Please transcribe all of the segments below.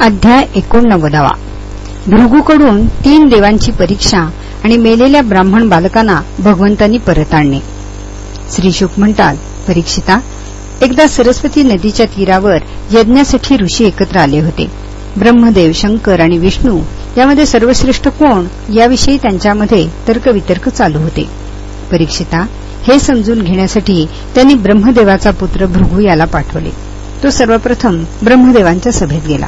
अध्याय एकोणनव्वदावा. भृगूकडून तीन देवांची परीक्षा आणि मेलेल्या ब्राह्मण बालकांना भगवंतांनी परत आणणे. श्री शुक म्हणतात परीक्षिता एकदा सरस्वती नदीच्या तीरावर यज्ञासाठी ऋषी एकत्र आले होते. ब्रह्मदेव शंकर आणि विष्णू यामध्ये सर्वश्रेष्ठ कोण याविषयी त्यांच्यामध्ये तर्कवितर्क चालू होते. परीक्षिता हे समजून घेण्यासाठी त्यांनी ब्रह्मदेवाचा पुत्र भृगू याला पाठवले. तो सर्वप्रथम ब्रह्मदेवांच्या सभेत गेला.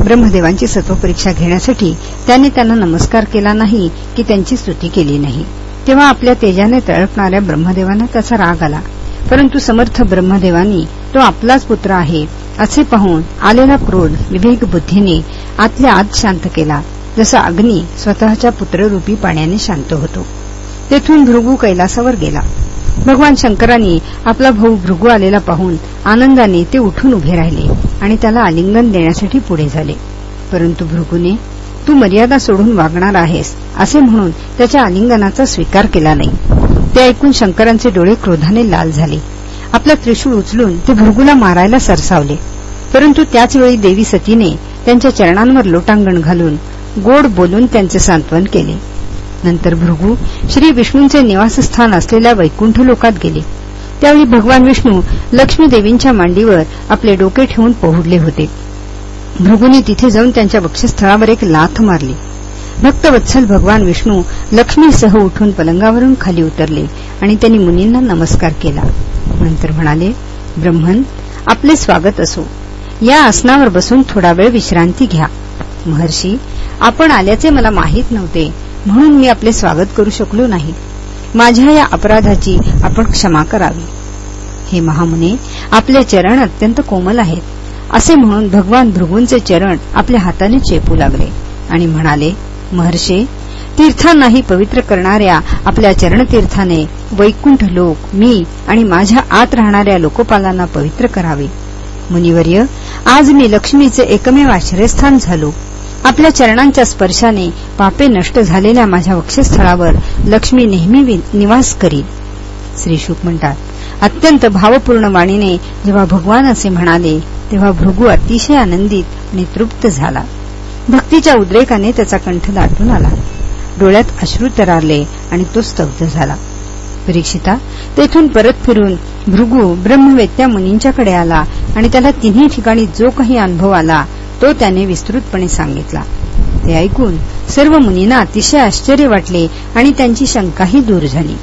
ब्रह्मदेवांची सत्वपरीक्षा घेण्यासाठी त्यांनी त्यांना नमस्कार केला नाही की त्यांची स्तुती केली नाही. तेव्हा आपल्या तेजाने तळपणाऱ्या ब्रह्मदेवांना त्याचा राग आला. परंतु समर्थ ब्रह्मदेवांनी तो आपलाच पुत्र आहे. असे पाहून आलेला क्रोध विवेक बुद्धीने आतल्या आत शांत केला जसा अग्नी स्वतःच्या पुत्ररूपी पाण्याने शांत होतो. तेथून भृगू कैलासावर गेला. भगवान शंकरांनी आपला भाऊ भृगू आलेला पाहून आनंदाने ते उठून उभे राहिले. आणि त्याला आलिंगन देण्यासाठी पुढे झाले. परंतु भृगूने तू मर्यादा सोडून वागणार आहेस असे म्हणून त्याच्या आलिंगनाचा स्वीकार केला नाही. ते ऐकून शंकरांचे डोळे क्रोधाने लाल झाले. आपला त्रिशूळ उचलून ते भृगूला मारायला सरसावले. परंतु त्याचवेळी देवी सतीने त्यांच्या चरणांवर लोटांगण घालून गोड बोलून त्यांचे सांत्वन केले. नंतर भृगू श्री विष्णूंचे निवासस्थान असलेल्या वैकुंठ लोकात गेले. त्यावेळी भगवान विष्णू लक्ष्मी देवींच्या मांडीवर आपले डोके ठेवून पोहडले होते. भृगूने तिथे जाऊन त्यांच्या वक्षस्थळावर एक लाथ मारली. भक्तवत्सल भगवान विष्णू लक्ष्मीसह उठून पलंगावरून खाली उतरले आणि त्यांनी मुनींना नमस्कार केला. नंतर म्हणाले ब्रह्मन आपले स्वागत असो. या आसनावर बसून थोडा वेळ विश्रांती घ्या. महर्षी आपण आल्याचे मला माहीत नव्हते म्हणून मी आपले स्वागत करू शकलो नाही. माझ्या या अपराधाची आपण क्षमा करावी. हे महामुने आपले चरण अत्यंत कोमल आहेत. असे म्हणून भगवान भृगूंचे चरण आपल्या हाताने चेपू लागले आणि म्हणाले महर्षे तीर्थांनाही पवित्र करणाऱ्या आपल्या चरणतीर्थाने वैकुंठ लोक मी आणि माझ्या आत राहणाऱ्या लोकपालांना पवित्र करावे. मुनिवर्य आज मी लक्ष्मीचे एकमेव आश्रयस्थान झालो. आपल्या चरणांच्या स्पर्शाने पापे नष्ट झालेल्या माझ्या वक्षस्थळावर लक्ष्मी नेहमी निवास करील. श्री शुक म्हणतात अत्यंत भावपूर्ण वाणीने जेव्हा भगवान असे म्हणाले तेव्हा भृगू अतिशय आनंदित आणि तृप्त झाला. भक्तीच्या उद्रेकाने त्याचा कंठ दाटून आला. डोळ्यात अश्रू तरारले आणि तो स्तब्ध झाला. परीक्षिता तेथून परत फिरून भृगू ब्रह्मवेत्या मुनींच्याकडे आला आणि त्याला तिन्ही ठिकाणी जो काही अनुभव आला तो त्याने विस्तृतपणे सांगितला. ते ऐकून सर्व मुनींना अतिशय आश्चर्य वाटले आणि त्यांची शंकाही दूर झाली.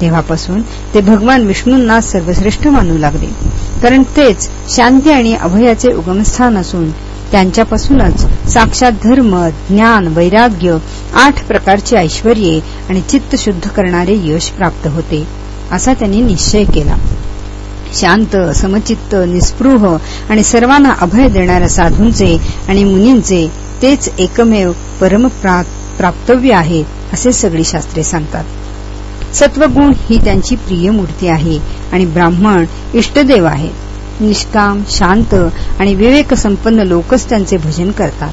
तेव्हापासून ते भगवान विष्णूंना सर्वश्रेष्ठ मानू लागले. कारण तेच शांती आणि अभयाचे उगमस्थान असून त्यांच्यापासूनच साक्षात धर्म ज्ञान वैराग्य आठ प्रकारचे ऐश्वर्ये आणि चित्त शुद्ध करणारे यश प्राप्त होते असा त्यांनी निश्चय केला. शांत समचित्त निस्पृह आणि सर्वांना अभय देणाऱ्या साधूंचे आणि मुनींचे तेच एकमेव परम प्राप्तव्य आहे असे सगळी शास्त्रे सांगतात. सत्वगुण ही त्यांची प्रिय मूर्ती आहे आणि ब्राह्मण इष्टदेव आहेत निष्काम शांत आणि विवेक संपन्न लोकच त्यांचे भजन करतात.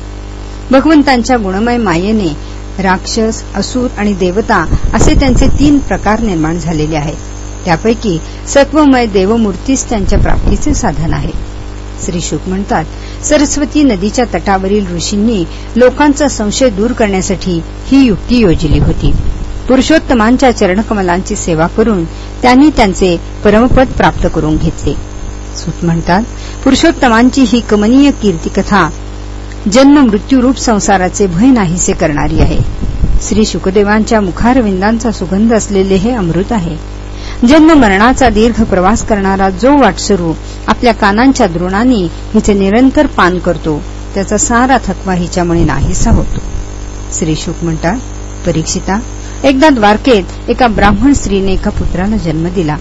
भगवंतांच्या गुणमय मायेने राक्षस असुर आणि देवता असे त्यांचे तीन प्रकार निर्माण झालेले आहेत. त्यापैकी सत्वमय देवमूर्तीच त्यांच्या प्राप्तीचे साधन आहे. श्री शुक म्हणतात सरस्वती नदीच्या तटावरील ऋषींनी लोकांचा संशय दूर करण्यासाठी ही युक्ती योजली होती. पुरुषोत्तमांच्या चरणकमलांची सेवा करून त्यांनी त्यांचे परमपद प्राप्त करून घेतले. सूत म्हणतात पुरुषोत्तमांची ही कमनीय कीर्तिकथा जन्म मृत्यूरूप संसाराचे भय नाहीसे करणारी आहे. श्री शुकदेवांच्या मुखारविंदांचा सुगंध असलेले हे अमृत आहे. जन्म मरणाचा दीर्घ प्रवास करणारा जो वाटसरू आपल्या कानांच्या द्रोणांनी हिचे निरंतर पान करतो त्याचा सारा थकवा हिच्यामुळे नाहीसा होतो. श्री शुक म्हणतात परीक्षिता एकदा द्वारकेत एका ब्राह्मण स्त्रीने एका पुत्राला जन्म दिला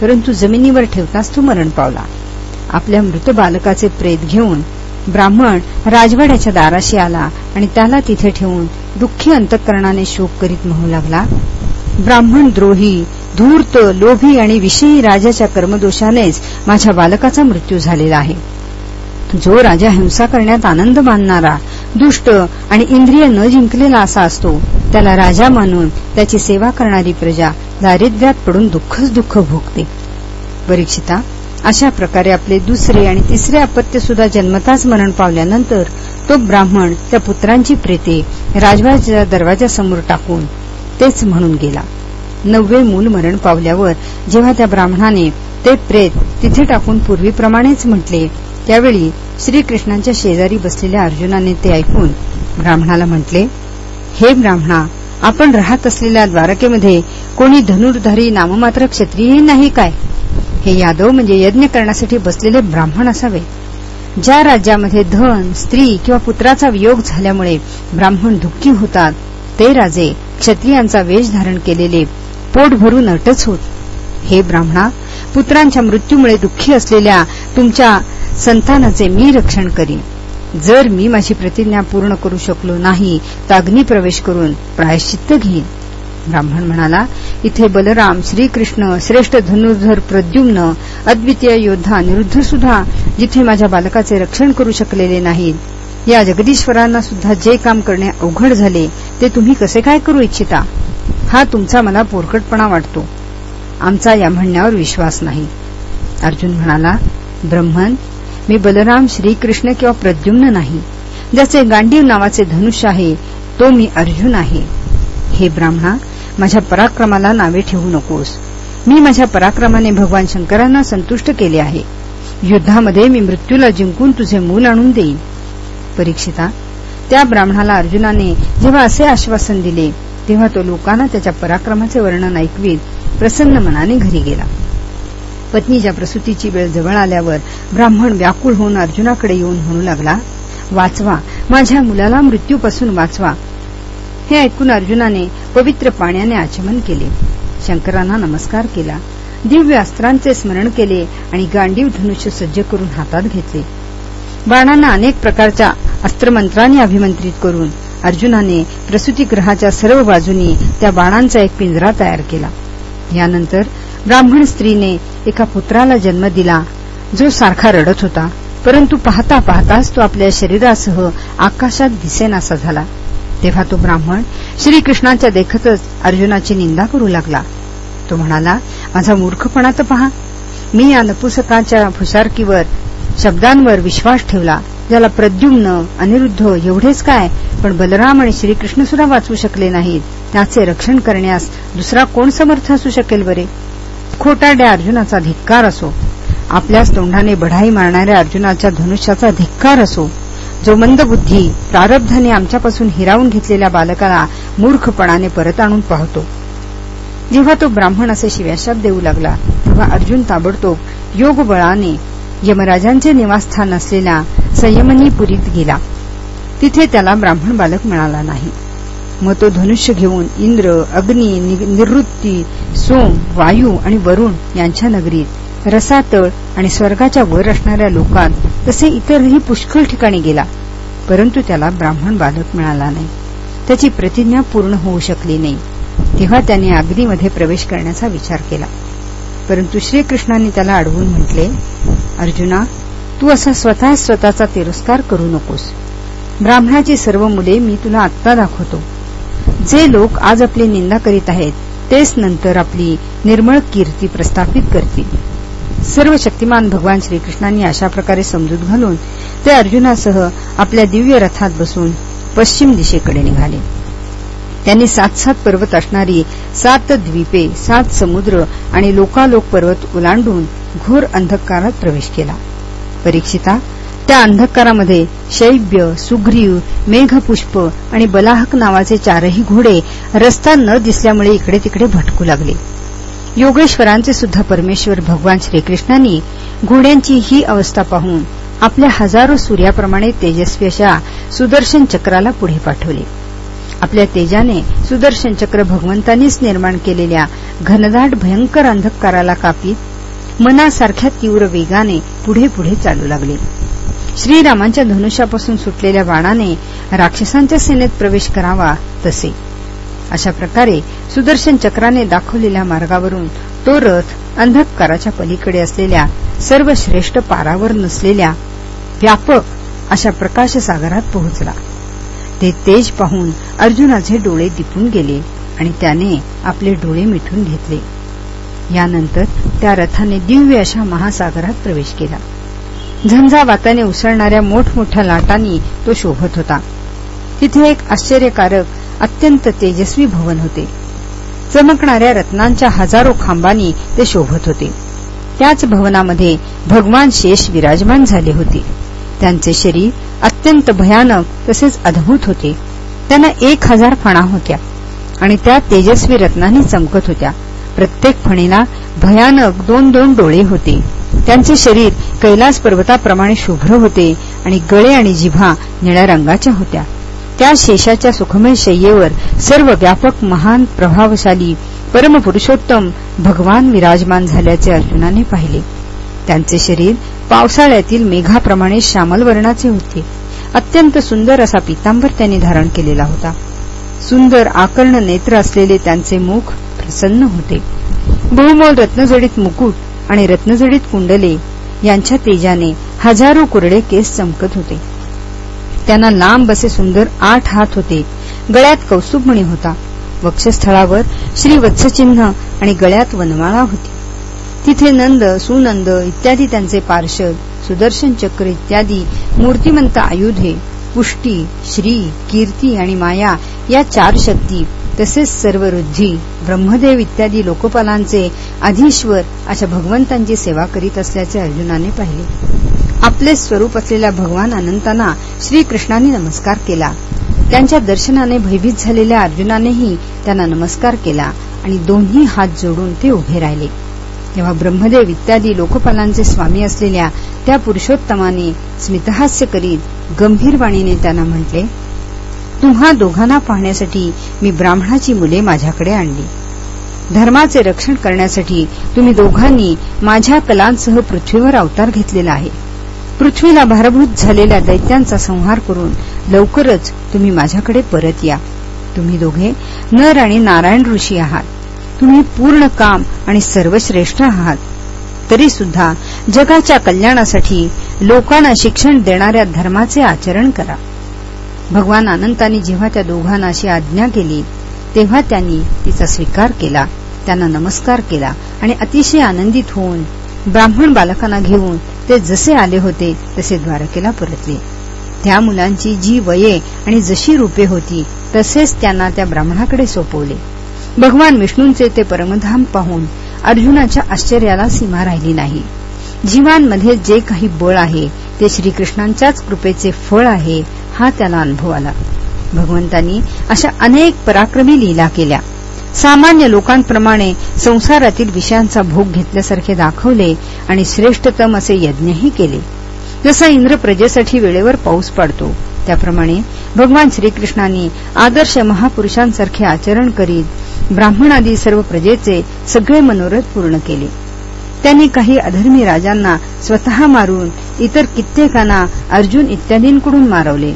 परंतु जमिनीवर ठेवताच तो मरण पावला. आपल्या मृत बालकाचे प्रेत घेऊन ब्राह्मण राजवाड्याच्या दाराशी आला आणि त्याला तिथे ठेवून दुःखी अंतकरणाने शोक करीत म्हणू लागला. ब्राह्मण द्रोही धूर्त लोभी आणि विषयी राजाच्या कर्मदोषानेच माझ्या बालकाचा मृत्यू झालेला आहे. जो राजा हिंसा करण्यात आनंद मानणारा दुष्ट आणि इंद्रिय न जिंकलेला असा असतो त्याला राजा मानून त्याची सेवा करणारी प्रजा दारिद्र्यात पडून दुःखच दुःख भोगते. परीक्षिता अशा प्रकारे आपले दुसरे आणि तिसरे अपत्य सुद्धा जन्मताच मरण पावल्यानंतर तो ब्राह्मण त्या पुत्रांची प्रेते राजवाच्या दरवाजासमोर टाकून तेच म्हणून गेला. नववे मूल मरण पावल्यावर जेव्हा त्या ब्राह्मणाने ते प्रेत तिथे टाकून पूर्वीप्रमाणेच म्हटले त्यावेळी श्रीकृष्णांच्या शेजारी बसलेल्या अर्जुनाने ते ऐकून ब्राह्मणाला म्हटले हे ब्राह्मणा आपण राहत असलेल्या द्वारकेमध्ये कोणी धनुर्धारी नाममात्र क्षत्रिय नाही काय? हे यादव म्हणजे यज्ञ करण्यासाठी बसलेले ब्राह्मण असावे. ज्या राज्यामध्ये धन स्त्री किंवा पुत्राचा वियोग झाल्यामुळे ब्राह्मण दुःखी होतात ते राजे क्षत्रियांचा वेश धारण केलेले पोट भरून अटच होत. हे ब्राह्मणा पुत्रांच्या मृत्यूमुळे दुःखी असलेल्या तुमच्या संतानाचे मी रक्षण करीन. जर मी माझी प्रतिज्ञा पूर्ण करू शकलो नाही तर अग्निप्रवेश करून प्रायश्चित्त घेईन. ब्राह्मण म्हणाला इथे बलराम श्रीकृष्ण श्रेष्ठ धनुर्धर प्रद्युम्न अद्वितीय योद्धा निरुद्ध सुद्धा जिथे माझ्या बालकाचे रक्षण करू शकलेले नाहीत. या जगदीश्वरांना सुद्धा जे काम करणे अवघड झाले ते तुम्ही कसे काय करू इच्छिता? हा तुमचा मला पोरकटपणा वाटतो. आमचा या म्हणण्यावर विश्वास नाही. अर्जुन म्हणाला ब्रह्मन मी बलराम श्रीकृष्ण किंवा प्रद्युम्न नाही. ज्याचे गांडीव नावाचे धनुष्य आहे तो मी अर्जुन आहे. हे ब्राह्मणा माझ्या पराक्रमाला नावे ठेवू नकोस. मी माझ्या पराक्रमाने भगवान शंकरांना संतुष्ट केले आहे. युद्धामध्ये मी मृत्यूला जिंकून तुझे मूल आणून देईन. परीक्षिता त्या ब्राह्मणाला अर्जुनाने जेव्हा असे आश्वासन दिले तेव्हा तो लोकांना त्याच्या पराक्रमाचे वर्णन ऐकवीत प्रसन्न मनाने घरी गेला. पत्नीच्या प्रसूतीची वेळ जवळ आल्यावर ब्राह्मण व्याकुळ होऊन अर्जुनाकडे येऊन म्हणू लागला वाचवा माझ्या मुलाला मृत्यूपासून वाचवा. हे ऐकून अर्जुनाने पवित्र पाण्याने आचमन केले. शंकरांना नमस्कार केला. दिव्य अस्त्रांचे स्मरण केले आणि गांडीव धनुष्य सज्ज करून हातात घेतले. बाणांना अनेक प्रकारच्या अस्त्रमंत्रांनी अभिमंत्रित करून अर्जुनाने प्रसूतीगृहाच्या सर्व बाजूनी त्या बाणांचा एक पिंजरा तयार केला. यानंतर ब्राह्मण स्त्रीने एका पुत्राला जन्म दिला जो सारखा रडत होता परंतु पाहता पाहताच तो आपल्या शरीरासह आकाशात दिसेनासा झाला. तेव्हा तो ब्राह्मण श्रीकृष्णाच्या देखतच अर्जुनाची निंदा करू लागला. तो म्हणाला माझा मूर्खपणा तर पहा. मी या नपुसकाच्या फुसारकीवर शब्दांवर विश्वास ठेवला ज्याला प्रद्युम्न अनिरुद्ध एवढेच काय पण बलराम आणि श्रीकृष्ण सुद्धा वाचू शकले नाहीत. त्याचे रक्षण करण्यास दुसरा कोण समर्थ असू शकेल बरे? खोटाड्या अर्जुनाचा धिक्कार असो. आपल्याच तोंडाने बढाई मारणाऱ्या अर्जुनाच्या धनुष्याचा धिक्कार असो. जो मंदबुद्धी प्रारब्धाने आमच्यापासून हिरावून घेतलेल्या बालकाला मूर्खपणाने परत आणून पाहतो. जेव्हा तो ब्राह्मण असे शिव्याशाप देऊ लागला तेव्हा अर्जुन ताबडतोब योगबळाने यमराजांचे निवासस्थान असलेल्या संयमनीपुरीत गेला. तिथे त्याला ब्राह्मण बालक मिळाला नाही. मग तो धनुष्य घेऊन इंद्र अग्नी निवृत्ती सोम वायू आणि वरुण यांच्या नगरीत रसातळ आणि स्वर्गाच्या वर असणाऱ्या लोकांत तसे इतरही पुष्कळ ठिकाणी गेला. परंतु त्याला ब्राह्मण बालक मिळाला नाही. त्याची प्रतिज्ञा पूर्ण होऊ शकली नाही. तेव्हा त्याने अग्नीमध्ये प्रवेश करण्याचा विचार केला. परंतु श्रीकृष्णाने त्याला अडवून म्हटले अर्जुना तू असा स्वतः स्वतःचा तिरस्कार करू नकोस. ब्राह्मणाची सर्व मुले मी तुला आत्ता दाखवतो. जे लोक आज आपली निंदा करीत आहेत तेच नंतर आपली निर्मळ कीर्ती प्रस्थापित करतील. सर्व शक्तिमान भगवान श्रीकृष्णांनी अशा प्रकारे समजूत घालून ते अर्जुनासह आपल्या दिव्य रथात बसून पश्चिम दिशेकडे निघाले. त्यांनी सात सात पर्वत असणारी सात द्वीपे सात समुद्र आणि लोकालोक पर्वत ओलांडून घोर अंधकारात प्रवेश केला. परीक्षिता त्या अंधकारामध्ये शैब्य सुग्रीव मेघपुष्प आणि बलाहक नावाचे चारही घोडे रस्ता न दिसल्यामुळे इकडे तिकडे भटकू लागले. योगेश्वरांचे सुद्धा परमेश्वर भगवान श्रीकृष्णांनी घोड्यांची ही अवस्था पाहून आपल्या हजारो सूर्याप्रमाणे तेजस्वी अशा सुदर्शन चक्राला पुढे पाठवले. आपल्या तेजाने सुदर्शन चक्र भगवंतांनीच निर्माण केलेल्या घनदाट भयंकर अंधकाराला कापीत मनासारख्या तीव्र वेगाने पुढे पुढे चालू लागले. श्रीरामांच्या धनुष्यापासून सुटलेल्या बाणाने राक्षसांच्या सेनेत प्रवेश करावा तसे. अशा प्रकारे सुदर्शन चक्राने दाखवलेल्या मार्गावरून तो रथ अंधकाराच्या पलीकडे असलेल्या सर्वश्रेष्ठ पारावर नसलेल्या व्यापक अशा प्रकाश सागरात पोहोचला. ते तेज पाहून अर्जुनाचे डोळे दिपून गेले आणि त्याने आपले डोळे मिठून घेतले. यानंतर त्या रथाने दिव्य अशा महासागरात प्रवेश केला. झंझावाताने उसळणाऱ्या मोठमोठ्या लाटांनी तो शोभत होता. तिथे एक आश्चर्यकारक अत्यंत तेजस्वी भवन होते. चमकणाऱ्या रत्नांच्या हजारो खांबांनी ते शोभत होते. त्याच भवनामध्ये भगवान शेष विराजमान झाले होते. त्यांचे शरीर अत्यंत भयानक तसेच अद्भुत होते. त्यांना एक हजार फणा होत्या आणि त्या तेजस्वी रत्नांनी चमकत होत्या. प्रत्येक फणीला भयानक दोन दोन डोळे होते. त्यांचे शरीर कैलास पर्वताप्रमाणे शुभ्र होते आणि गळे आणि जिभा निळ्या रंगाच्या होत्या. त्या शेषाच्या सुखमय शय्येवर सर्व व्यापक महान प्रभावशाली परमपुरुषोत्तम भगवान विराजमान झाल्याचे अर्जुनाने पाहिले. त्यांचे शरीर पावसाळ्यातील मेघाप्रमाणे श्यामल वर्णाचे होते. अत्यंत सुंदर असा पितांबर त्यांनी धारण केलेला होता. सुंदर आकर्ण नेत्र असलेले त्यांचे मुख प्रसन्न होते. बहुमोल रत्नजडीत मुकुट आणि रत्नजडीत कुंडले यांच्या तेजाने हजारो कुरडे केस चमकत होते. त्यांना लांब असे सुंदर आठ हात होते. गळ्यात कौस्तुभमणी होता. वक्षस्थळावर श्री वत्सचिन्ह आणि गळ्यात वनमाळा होती. तिथे नंद सुनंद इत्यादी त्यांचे पार्षद सुदर्शन चक्र इत्यादी मूर्तिमंत आयुधे पुष्टी श्री कीर्ती आणि माया या चार शक्ती तसेच सर्व रुद्धी ब्रह्मदेव इत्यादी लोकपालांचे अधीश्वर अशा भगवंतांची सेवा करीत असल्याचे अर्जुनाने पाहिले. आपले स्वरूप असलेल्या भगवान अनंतांना श्रीकृष्णाने नमस्कार केला. त्यांच्या दर्शनाने भयभीत झालेल्या अर्जुनानेही त्यांना नमस्कार केला आणि दोन्ही हात जोडून ते उभे राहिले. तेव्हा ब्रह्मदेव इत्यादी लोकपालांचे स्वामी असलेल्या त्या पुरुषोत्तमाने स्मितहास्य करीत गंभीरवाणीने त्यांना म्हटले तुम्हा दोघांना पाहण्यासाठी मी ब्राह्मणाची मुले माझ्याकडे आणली. धर्माचे रक्षण करण्यासाठी तुम्ही दोघांनी माझ्या कलांसह पृथ्वीवर अवतार घेतलेला आहे. पृथ्वीला भारभूत झालेल्या दैत्यांचा संहार करून लवकरच तुम्ही माझ्याकडे परत या. तुम्ही दोघे नर आणि नारायण ऋषी आहात. तुम्ही पूर्ण काम आणि सर्वश्रेष्ठ आहात. तरी सुद्धा जगाच्या कल्याणासाठी लोकांना शिक्षण देणाऱ्या धर्माचे आचरण करा. भगवान अनंतांनी जेव्हा त्या दोघांना अशी आज्ञा केली तेव्हा त्यांनी तिचा स्वीकार केला त्यांना नमस्कार केला आणि अतिशय आनंदित होऊन ब्राह्मण बालकांना घेऊन ते जसे आले होते तसे द्वारकेला परतले. त्या मुलांची जी वये आणि जशी रूपे होती तसेच त्यांना त्या ब्राह्मणाकडे सोपवले. भगवान विष्णूंचे ते परमधाम पाहून अर्जुनाच्या आश्चर्याला सीमा राहिली नाही. जीवांमध्ये जे काही बळ आहे ते श्रीकृष्णांच्याच कृपेचे फळ आहे हा त्याला अनुभव आला. भगवंतांनी अशा अनेक पराक्रमी लीला केल्या. सामान्य लोकांप्रमाणे संसारातील विषयांचा भोग घेतल्यासारखे दाखवले आणि श्रेष्ठतम असे यज्ञही केले. जसा इंद्र प्रजेसाठी वेळेवर पाऊस पडतो त्याप्रमाणे भगवान श्रीकृष्णांनी आदर्श महापुरुषांसारखे आचरण करीत ब्राह्मणादी सर्व प्रजेचे सगळे मनोरथ पूर्ण केले. त्यांनी काही अधर्मी राजांना स्वतः मारून इतर कित्येकांना अर्जुन इत्यादींकडून मारवले.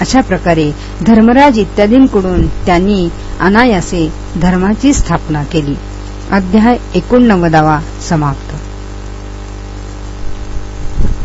अशा प्रकारे धर्मराज इत्यादींकडून त्यांनी अनायासे धर्माची स्थापना केली. अध्याय एकोणनव्वदावा समाप्त.